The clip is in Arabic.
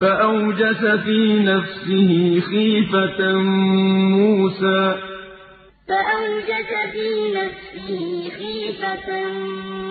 فَأَوْجَسَ فِي نَفْسِهِ خِيفَةً مُّوسَىٰ. فَأَوْجَسَ فِي نَفْسِهِ خِيفَةً مُّوسَىٰ